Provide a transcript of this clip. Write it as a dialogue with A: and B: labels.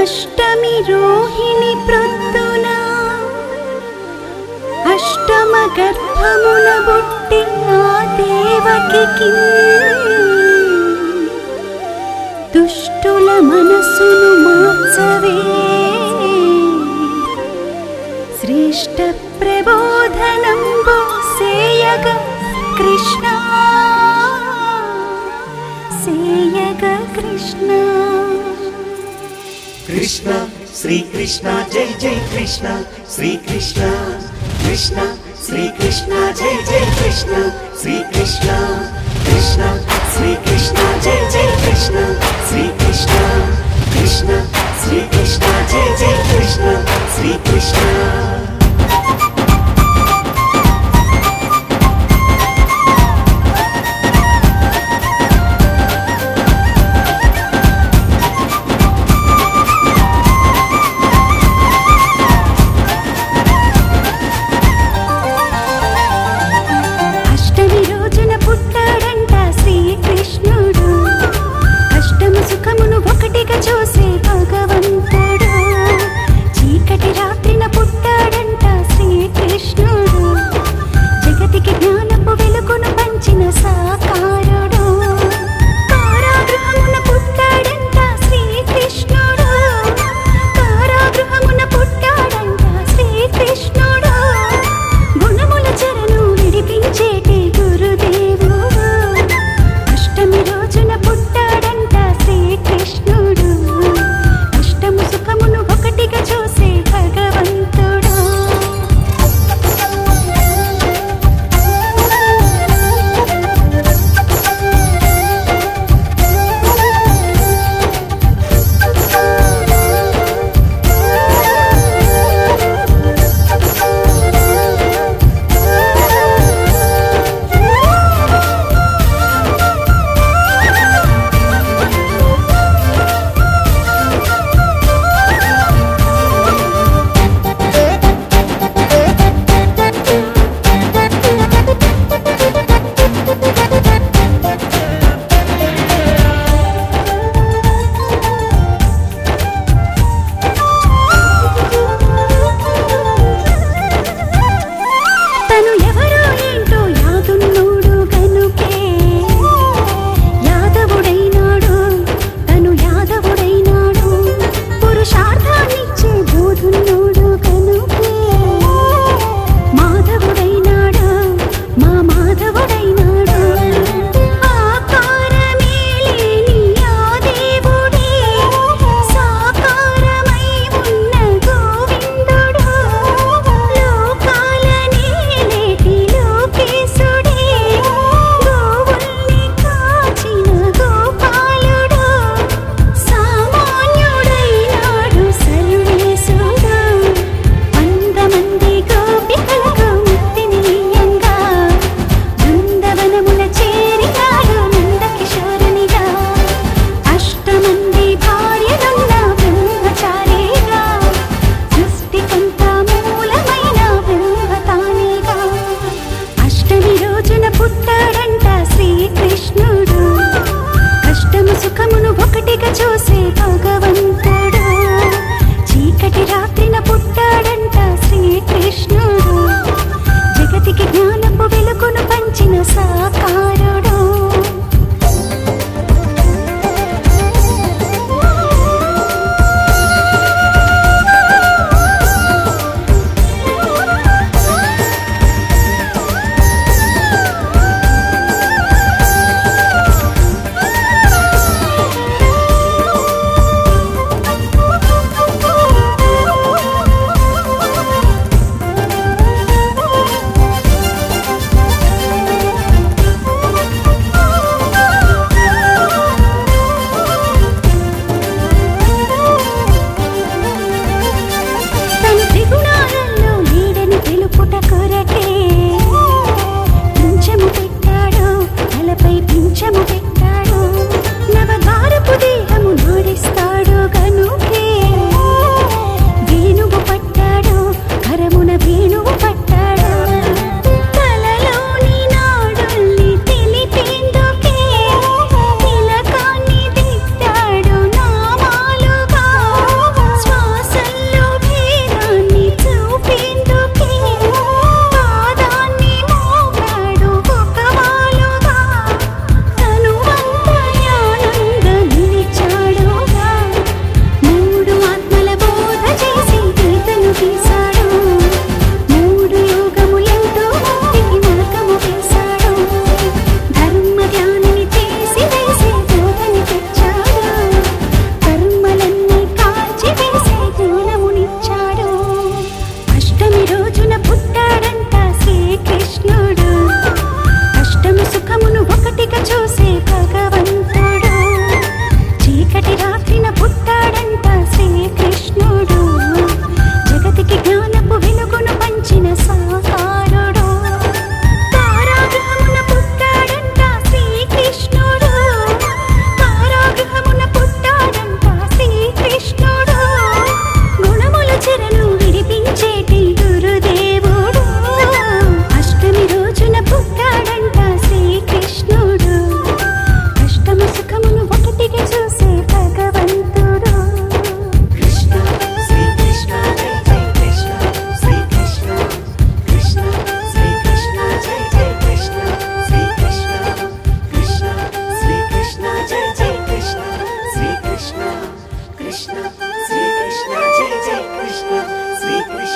A: अष्टमि रोहिणी देवकि देवकिकी दुष्टुलमनसुनु मात्सवे। श्रेष्ठप्रबोधनं सेयग कृष्णा। सेयग कृष्णा। कृष्ण श्रीकृष्ण जय जय कृष्ण श्रीकृष्ण कृष्ण श्रीकृष्ण जय जय कृष्ण श्रीकृष्ण कृष्ण श्रीकृष्ण जय जय कृष्ण श्रीकृष्ण कृष्ण श्रीकृष्ण जय जय कृष्ण श्रीकृष्ण మాధవుడైన పెట్టి పింఛము పెట్టాడు తలపై పింఛము పెట్టాడు. నవగారపుది చూసి Secret